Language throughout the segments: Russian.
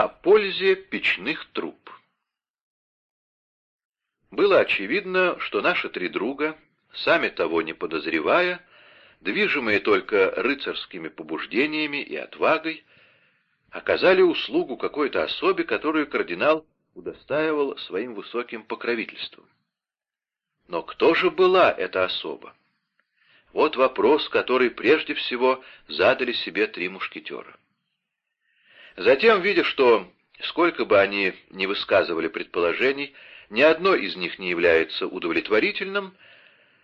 О пользе печных труб. Было очевидно, что наши три друга, сами того не подозревая, движимые только рыцарскими побуждениями и отвагой, оказали услугу какой-то особе, которую кардинал удостаивал своим высоким покровительством. Но кто же была эта особа? Вот вопрос, который прежде всего задали себе три мушкетера. Затем, видя, что, сколько бы они ни высказывали предположений, ни одно из них не является удовлетворительным,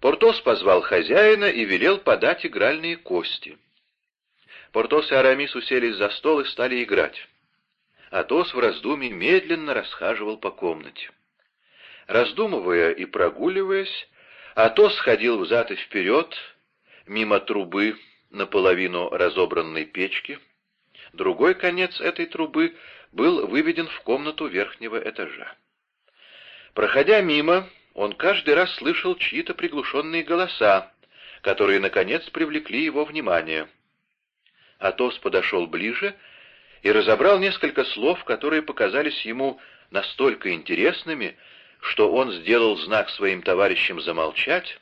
Портос позвал хозяина и велел подать игральные кости. Портос и Арамис уселись за стол и стали играть. Атос в раздумье медленно расхаживал по комнате. Раздумывая и прогуливаясь, Атос ходил взад и вперед, мимо трубы наполовину разобранной печки. Другой конец этой трубы был выведен в комнату верхнего этажа. Проходя мимо, он каждый раз слышал чьи-то приглушенные голоса, которые, наконец, привлекли его внимание. Атос подошел ближе и разобрал несколько слов, которые показались ему настолько интересными, что он сделал знак своим товарищам замолчать,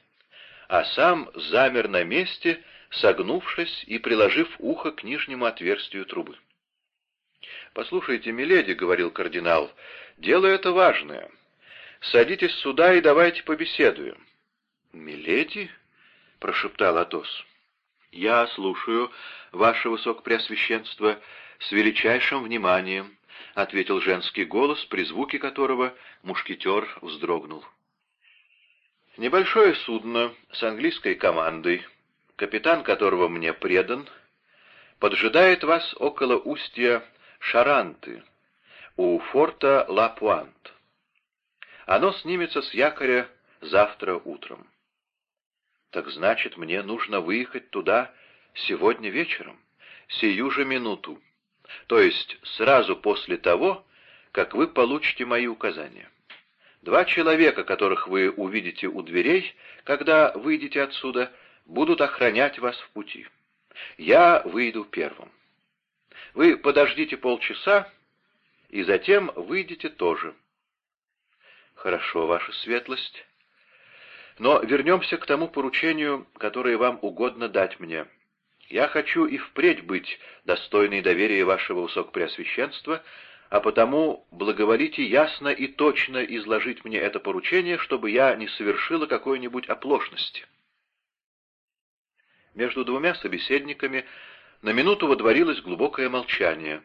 а сам замер на месте, согнувшись и приложив ухо к нижнему отверстию трубы. «Послушайте, миледи», — говорил кардинал, — «дело это важное. Садитесь сюда и давайте побеседуем». «Миледи?» — прошептал Атос. «Я слушаю, ваше высокопреосвященство, с величайшим вниманием», — ответил женский голос, при звуке которого мушкетер вздрогнул. «Небольшое судно с английской командой, капитан которого мне предан, поджидает вас около устья Шаранты, у форта Ла-Пуант. Оно снимется с якоря завтра утром. Так значит, мне нужно выехать туда сегодня вечером, сию же минуту, то есть сразу после того, как вы получите мои указания. Два человека, которых вы увидите у дверей, когда выйдете отсюда, будут охранять вас в пути. Я выйду первым. Вы подождите полчаса, и затем выйдете тоже. Хорошо, ваша светлость. Но вернемся к тому поручению, которое вам угодно дать мне. Я хочу и впредь быть достойной доверия вашего высокопреосвященства, а потому благоволите ясно и точно изложить мне это поручение, чтобы я не совершила какой-нибудь оплошности. Между двумя собеседниками на минуту водворилось глубокое молчание.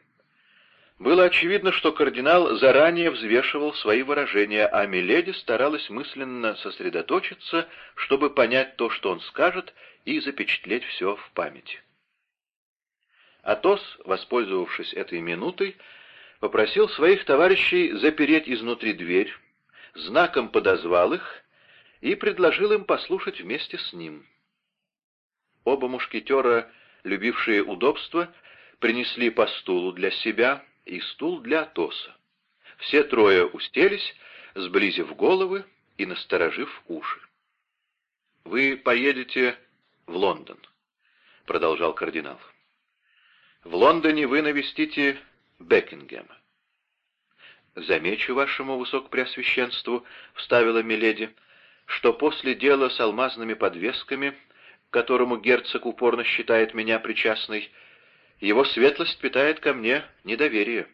Было очевидно, что кардинал заранее взвешивал свои выражения, а Миледи старалась мысленно сосредоточиться, чтобы понять то, что он скажет, и запечатлеть все в памяти. Атос, воспользовавшись этой минутой, попросил своих товарищей запереть изнутри дверь, знаком подозвал их и предложил им послушать вместе с ним. Оба мушкетера, любившие удобство, принесли по стулу для себя и стул для Атоса. Все трое устелись, сблизив головы и насторожив уши. «Вы поедете в Лондон», — продолжал кардинал. «В Лондоне вы навестите Бекингема. «Замечу вашему высокопреосвященству», — вставила Миледи, «что после дела с алмазными подвесками, которому герцог упорно считает меня причастной, его светлость питает ко мне недоверие».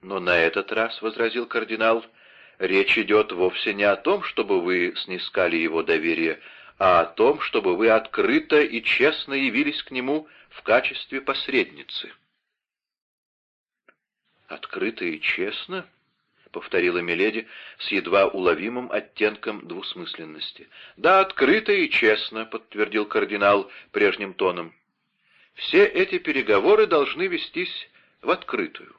«Но на этот раз», — возразил кардинал, — «речь идет вовсе не о том, чтобы вы снискали его доверие, а о том, чтобы вы открыто и честно явились к нему в качестве посредницы». «Открыто и честно?» — повторила Миледи с едва уловимым оттенком двусмысленности. «Да, открыто и честно», — подтвердил кардинал прежним тоном. «Все эти переговоры должны вестись в открытую».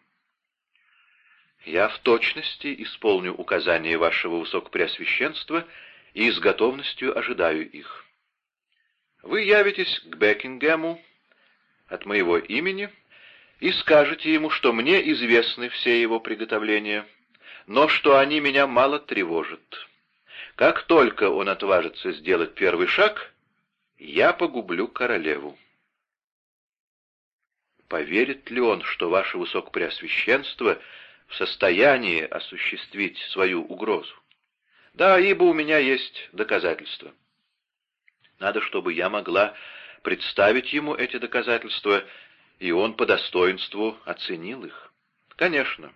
«Я в точности исполню указания вашего высокопреосвященства и с готовностью ожидаю их. Вы явитесь к Бекингему от моего имени и скажете ему, что мне известны все его приготовления, но что они меня мало тревожат. Как только он отважится сделать первый шаг, я погублю королеву. поверит ли он, что ваше высокопреосвященство в состоянии осуществить свою угрозу? Да, ибо у меня есть доказательства. Надо, чтобы я могла представить ему эти доказательства, и он по достоинству оценил их. Конечно.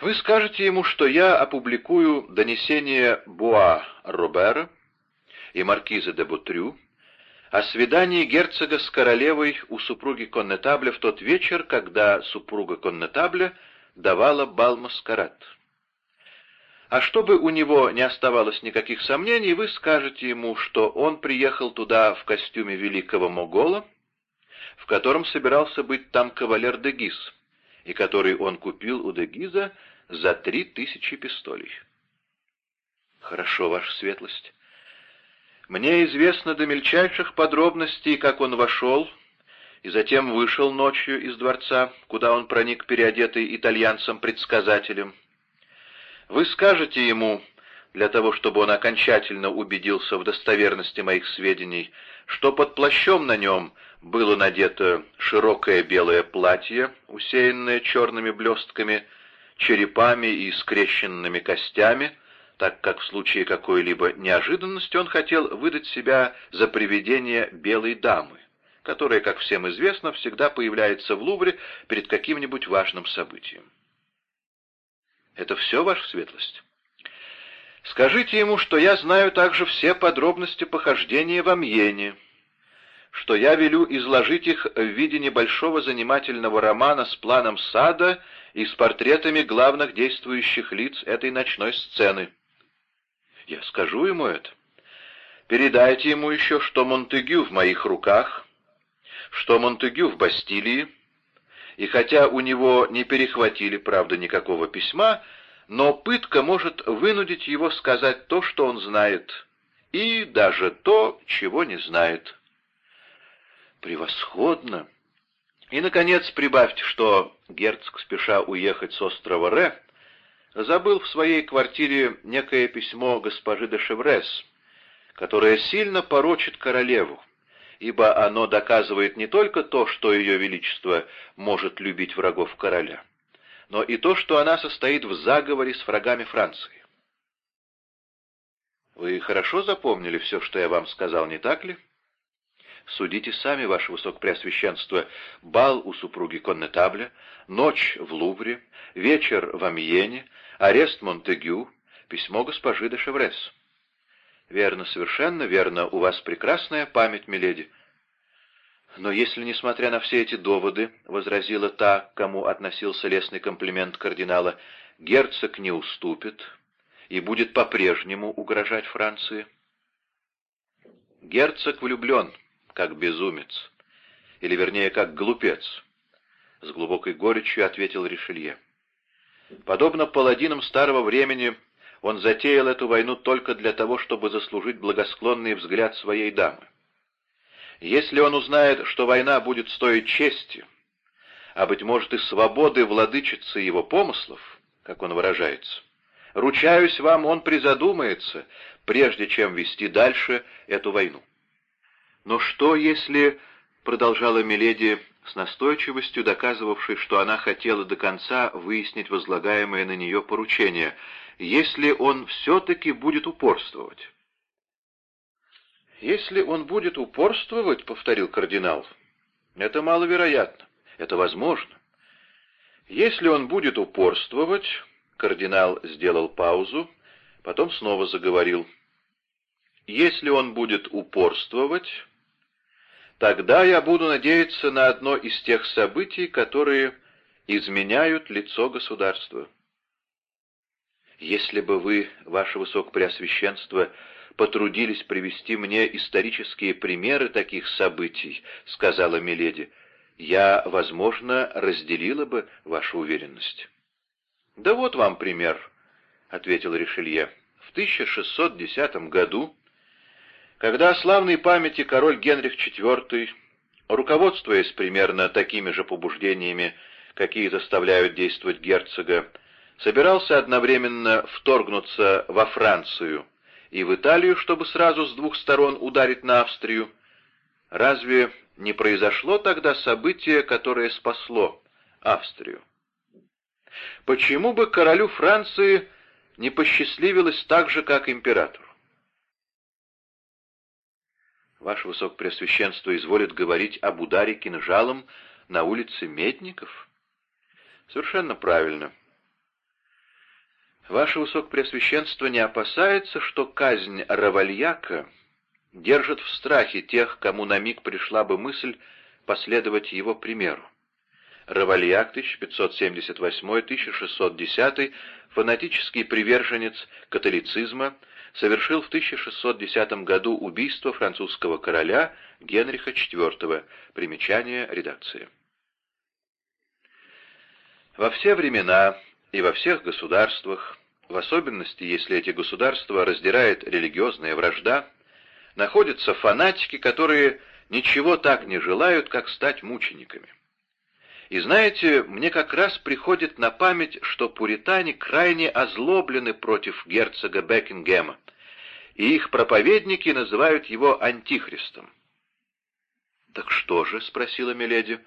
Вы скажете ему, что я опубликую донесение Буа Робера и маркиза де Бутрю о свидании герцога с королевой у супруги Коннетабля в тот вечер, когда супруга Коннетабля давала бал-маскарад. А чтобы у него не оставалось никаких сомнений, вы скажете ему, что он приехал туда в костюме великого Могола, в котором собирался быть там кавалер де Гиз, и который он купил у де Гиза за три тысячи пистолей. Хорошо, ваша светлость. Мне известно до мельчайших подробностей, как он вошел и затем вышел ночью из дворца, куда он проник переодетый итальянцем-предсказателем. Вы скажете ему, для того, чтобы он окончательно убедился в достоверности моих сведений, что под плащом на нем было надето широкое белое платье, усеянное черными блестками, черепами и скрещенными костями, так как в случае какой-либо неожиданности он хотел выдать себя за привидение белой дамы, которая, как всем известно, всегда появляется в Лувре перед каким-нибудь важным событием. Это все, ваша светлость? Скажите ему, что я знаю также все подробности похождения в Амьене, что я велю изложить их в виде небольшого занимательного романа с планом сада и с портретами главных действующих лиц этой ночной сцены. Я скажу ему это. Передайте ему еще, что Монтегю в моих руках, что Монтегю в Бастилии, и хотя у него не перехватили, правда, никакого письма, но пытка может вынудить его сказать то, что он знает, и даже то, чего не знает. Превосходно! И, наконец, прибавьте, что герцог, спеша уехать с острова Ре, забыл в своей квартире некое письмо госпожи де Шеврес, которое сильно порочит королеву ибо оно доказывает не только то, что ее величество может любить врагов короля, но и то, что она состоит в заговоре с врагами Франции. Вы хорошо запомнили все, что я вам сказал, не так ли? Судите сами, ваше высокопреосвященство, бал у супруги Коннетабля, ночь в Лувре, вечер в Амьене, арест Монтегю, письмо госпожи де Шеврес. «Верно, совершенно верно. У вас прекрасная память, миледи». «Но если, несмотря на все эти доводы, — возразила та, кому относился лестный комплимент кардинала, — герцог не уступит и будет по-прежнему угрожать Франции?» «Герцог влюблен, как безумец, или, вернее, как глупец», — с глубокой горечью ответил Ришелье. «Подобно паладинам старого времени, — он затеял эту войну только для того, чтобы заслужить благосклонный взгляд своей дамы. Если он узнает, что война будет стоить чести, а, быть может, и свободы владычицы его помыслов, как он выражается, ручаюсь вам, он призадумается, прежде чем вести дальше эту войну. Но что, если, — продолжала Миледи с настойчивостью, доказывавшей, что она хотела до конца выяснить возлагаемое на нее поручение, если он все-таки будет упорствовать. «Если он будет упорствовать, — повторил кардинал, — это маловероятно, это возможно. Если он будет упорствовать, — кардинал сделал паузу, потом снова заговорил, — если он будет упорствовать, тогда я буду надеяться на одно из тех событий, которые изменяют лицо государства. Если бы вы, ваше высокопреосвященство, потрудились привести мне исторические примеры таких событий, — сказала Миледи, — я, возможно, разделила бы вашу уверенность. — Да вот вам пример, — ответил Ришелье. В 1610 году, когда славной памяти король Генрих IV, руководствуясь примерно такими же побуждениями, какие заставляют действовать герцога, собирался одновременно вторгнуться во Францию и в Италию, чтобы сразу с двух сторон ударить на Австрию, Разве не произошло тогда событие, которое спасло Австрию? Почему бы королю Франции не посчастливилось так же, как императору? Ваше Высокопреосвященство изволит говорить об ударе кинжалом на улице Медников? Совершенно правильно. Ваше Высокопреосвященство не опасается, что казнь Равальяка держит в страхе тех, кому на миг пришла бы мысль последовать его примеру. Равальяк, 1578-1610, фанатический приверженец католицизма, совершил в 1610 году убийство французского короля Генриха IV. Примечание редакции. Во все времена и во всех государствах, в особенности, если эти государства раздирает религиозная вражда, находятся фанатики, которые ничего так не желают, как стать мучениками. И знаете, мне как раз приходит на память, что пуритане крайне озлоблены против герцога Бекингема, и их проповедники называют его антихристом. «Так что же?» — спросила Миледи.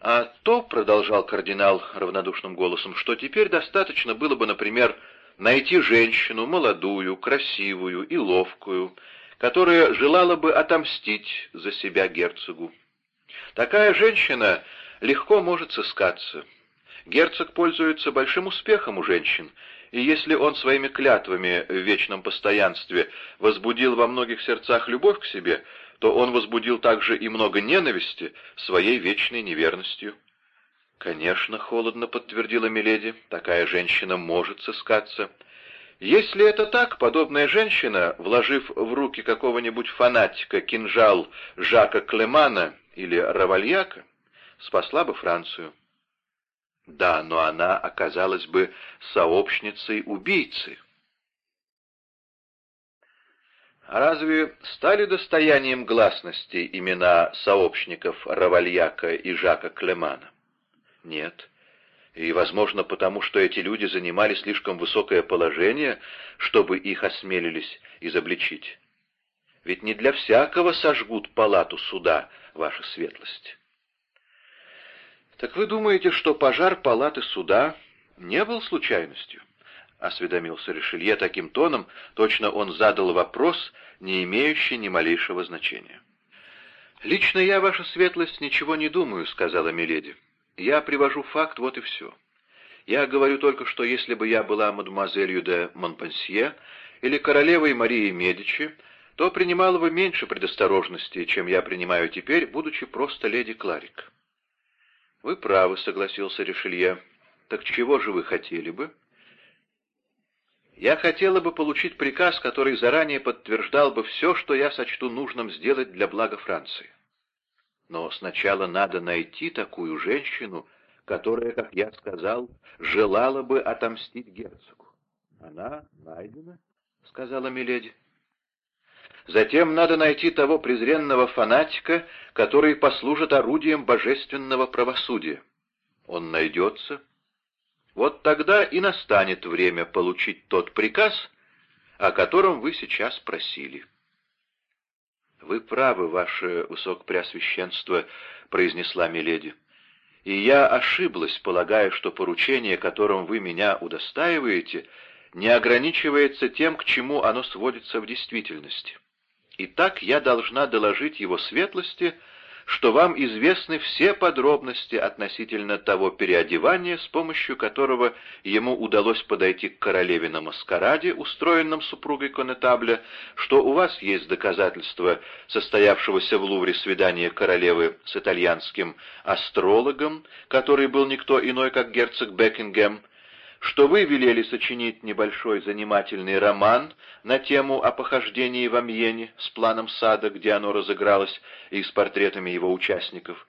«А то», — продолжал кардинал равнодушным голосом, — «что теперь достаточно было бы, например, найти женщину, молодую, красивую и ловкую, которая желала бы отомстить за себя герцогу. Такая женщина легко может сыскаться. Герцог пользуется большим успехом у женщин, и если он своими клятвами в вечном постоянстве возбудил во многих сердцах любовь к себе, то он возбудил также и много ненависти своей вечной неверностью. «Конечно, холодно», — подтвердила Миледи, — «такая женщина может сыскаться». Если это так, подобная женщина, вложив в руки какого-нибудь фанатика кинжал Жака Клемана или Равальяка, спасла бы Францию. Да, но она оказалась бы сообщницей убийцы. А разве стали достоянием гласности имена сообщников Равальяка и Жака Клемана? Нет. И, возможно, потому что эти люди занимали слишком высокое положение, чтобы их осмелились изобличить. Ведь не для всякого сожгут палату суда, ваша светлость. «Так вы думаете, что пожар палаты суда не был случайностью?» — осведомился Ришелье таким тоном, точно он задал вопрос, не имеющий ни малейшего значения. «Лично я, ваша светлость, ничего не думаю», — сказала Миледи. «Я привожу факт, вот и все. Я говорю только, что если бы я была мадемуазелью де Монпансье или королевой Марии Медичи, то принимала бы меньше предосторожности, чем я принимаю теперь, будучи просто леди Кларик». «Вы правы», — согласился Ришелье. «Так чего же вы хотели бы?» «Я хотела бы получить приказ, который заранее подтверждал бы все, что я сочту нужным сделать для блага Франции. Но сначала надо найти такую женщину, которая, как я сказал, желала бы отомстить герцогу. Она найдена, — сказала Миледи. Затем надо найти того презренного фанатика, который послужит орудием божественного правосудия. Он найдется. Вот тогда и настанет время получить тот приказ, о котором вы сейчас просили. «Вы правы, ваше высокопреосвященство», — произнесла Миледи. «И я ошиблась, полагая, что поручение, которым вы меня удостаиваете, не ограничивается тем, к чему оно сводится в действительности». Итак, я должна доложить его светлости, что вам известны все подробности относительно того переодевания, с помощью которого ему удалось подойти к королеве на маскараде, устроенном супругой конетабля, что у вас есть доказательства состоявшегося в Лувре свидания королевы с итальянским астрологом, который был никто иной, как герцог Бекингем, что вы велели сочинить небольшой занимательный роман на тему о похождении в Амьене с планом сада, где оно разыгралось, и с портретами его участников,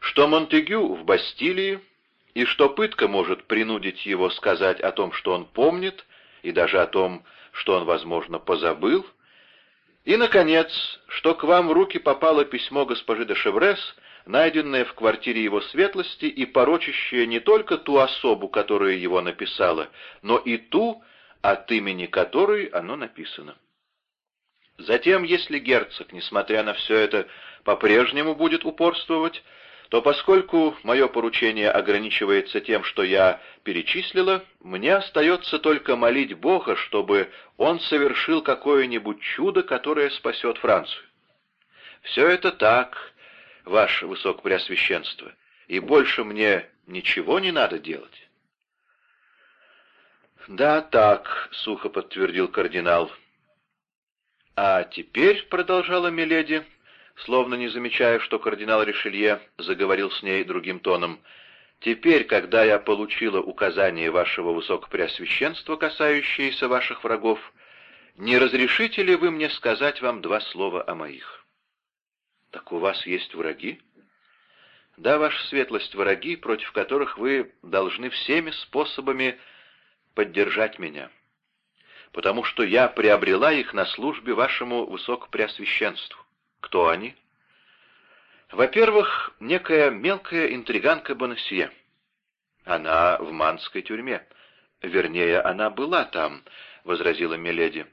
что Монтегю в Бастилии, и что пытка может принудить его сказать о том, что он помнит, и даже о том, что он, возможно, позабыл, и, наконец, что к вам в руки попало письмо госпожи де Шеврес, найденное в квартире его светлости и порочащее не только ту особу, которая его написала, но и ту, от имени которой оно написано. Затем, если герцог, несмотря на все это, по-прежнему будет упорствовать, то поскольку мое поручение ограничивается тем, что я перечислила, мне остается только молить Бога, чтобы он совершил какое-нибудь чудо, которое спасет Францию. Все это так, ваше высокопреосвященство, и больше мне ничего не надо делать. «Да, так», — сухо подтвердил кардинал. «А теперь», — продолжала Миледи, словно не замечая, что кардинал Ришелье заговорил с ней другим тоном, «теперь, когда я получила указание вашего высокопреосвященства, касающиеся ваших врагов, не разрешите ли вы мне сказать вам два слова о моих?» «Так у вас есть враги?» «Да, ваша светлость, враги, против которых вы должны всеми способами поддержать меня, потому что я приобрела их на службе вашему высокопреосвященству. Кто они?» «Во-первых, некая мелкая интриганка Бонасье. Она в манской тюрьме. Вернее, она была там», — возразила Миледи.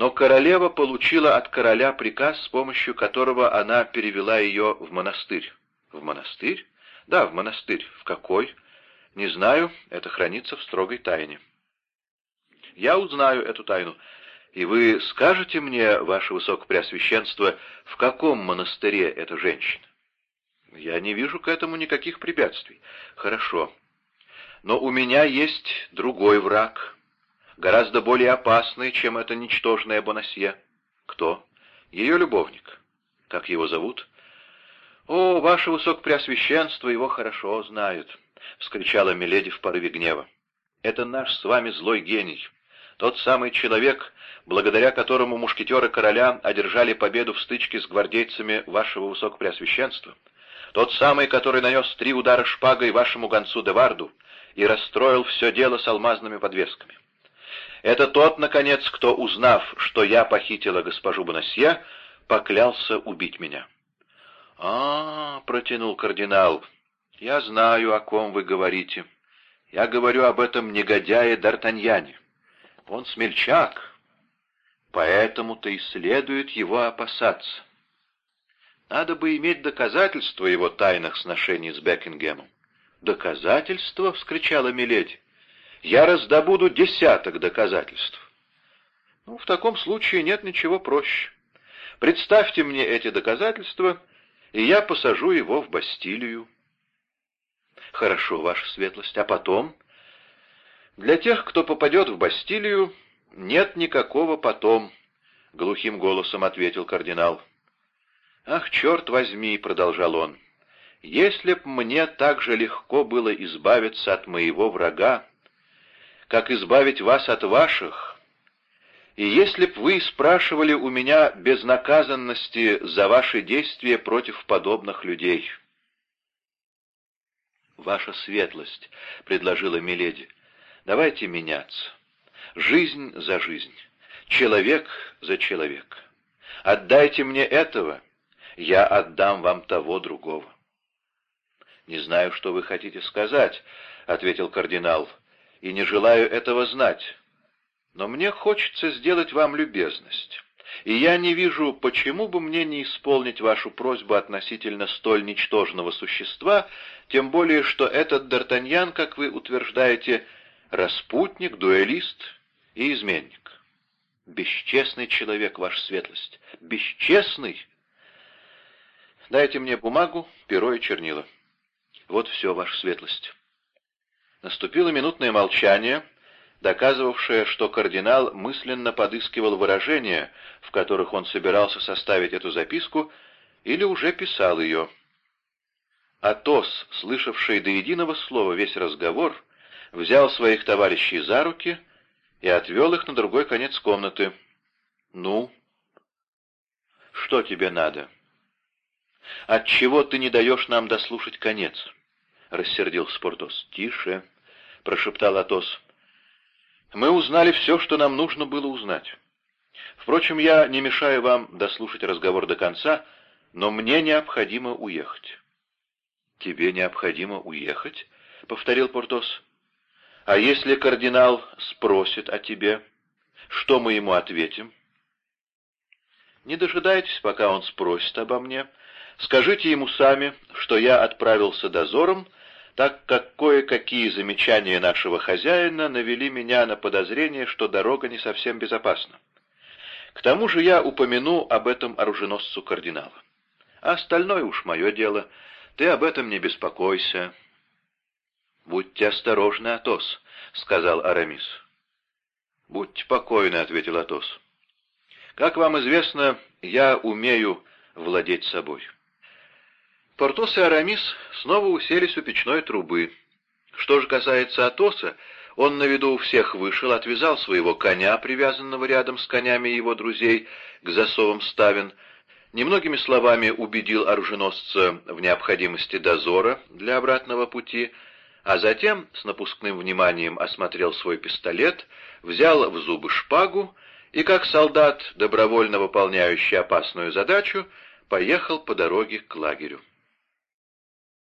Но королева получила от короля приказ, с помощью которого она перевела ее в монастырь. В монастырь? Да, в монастырь. В какой? Не знаю, это хранится в строгой тайне. Я узнаю эту тайну. И вы скажете мне, ваше высокопреосвященство, в каком монастыре эта женщина? Я не вижу к этому никаких препятствий. Хорошо. Но у меня есть другой враг, гораздо более опасный, чем это ничтожное Бонасье. Кто? Ее любовник. Как его зовут? О, ваше высокопреосвященство его хорошо знают, — вскричала Миледи в порыве гнева. Это наш с вами злой гений. Тот самый человек, благодаря которому мушкетеры короля одержали победу в стычке с гвардейцами вашего высокопреосвященства. Тот самый, который нанес три удара шпагой вашему гонцу Деварду и расстроил все дело с алмазными подвесками. Это тот, наконец, кто, узнав, что я похитила госпожу Бонасье, поклялся убить меня. а, протянул кардинал, — я знаю, о ком вы говорите. Я говорю об этом негодяе Д'Артаньяне. Он смельчак, поэтому-то и следует его опасаться. Надо бы иметь доказательства его тайных сношений с Бекингемом. «Доказательства?» — вскричала Миледи. Я раздобуду десяток доказательств. Ну, в таком случае нет ничего проще. Представьте мне эти доказательства, и я посажу его в Бастилию. Хорошо, ваша светлость. А потом? Для тех, кто попадет в Бастилию, нет никакого потом, — глухим голосом ответил кардинал. «Ах, черт возьми!» — продолжал он. «Если б мне так же легко было избавиться от моего врага, как избавить вас от ваших. И если б вы спрашивали у меня безнаказанности за ваши действия против подобных людей. «Ваша светлость», — предложила Миледи, — «давайте меняться. Жизнь за жизнь, человек за человека. Отдайте мне этого, я отдам вам того другого». «Не знаю, что вы хотите сказать», — ответил кардинал, — и не желаю этого знать. Но мне хочется сделать вам любезность, и я не вижу, почему бы мне не исполнить вашу просьбу относительно столь ничтожного существа, тем более, что этот Д'Артаньян, как вы утверждаете, распутник, дуэлист и изменник. Бесчестный человек, ваша светлость, бесчестный. Дайте мне бумагу, перо и чернила. Вот все, ваша светлость. Наступило минутное молчание, доказывавшее, что кардинал мысленно подыскивал выражения, в которых он собирался составить эту записку, или уже писал ее. Атос, слышавший до единого слова весь разговор, взял своих товарищей за руки и отвел их на другой конец комнаты. «Ну? Что тебе надо? Отчего ты не даешь нам дослушать конец?» — рассердился Портос. «Тише!» — прошептал Атос. «Мы узнали все, что нам нужно было узнать. Впрочем, я не мешаю вам дослушать разговор до конца, но мне необходимо уехать». «Тебе необходимо уехать?» — повторил Портос. «А если кардинал спросит о тебе, что мы ему ответим?» Не дожидайтесь, пока он спросит обо мне. Скажите ему сами, что я отправился дозором, так как кое-какие замечания нашего хозяина навели меня на подозрение, что дорога не совсем безопасна. К тому же я упомяну об этом оруженосцу кардинала. А остальное уж мое дело. Ты об этом не беспокойся. — Будьте осторожны, Атос, — сказал Арамис. — Будьте покойны, — ответил Атос. — Как вам известно, я умею владеть собой. Портос и Арамис снова уселись у печной трубы. Что же касается Атоса, он на виду у всех вышел, отвязал своего коня, привязанного рядом с конями его друзей, к засовам ставен, немногими словами убедил оруженосца в необходимости дозора для обратного пути, а затем с напускным вниманием осмотрел свой пистолет, взял в зубы шпагу и, как солдат, добровольно выполняющий опасную задачу, поехал по дороге к лагерю.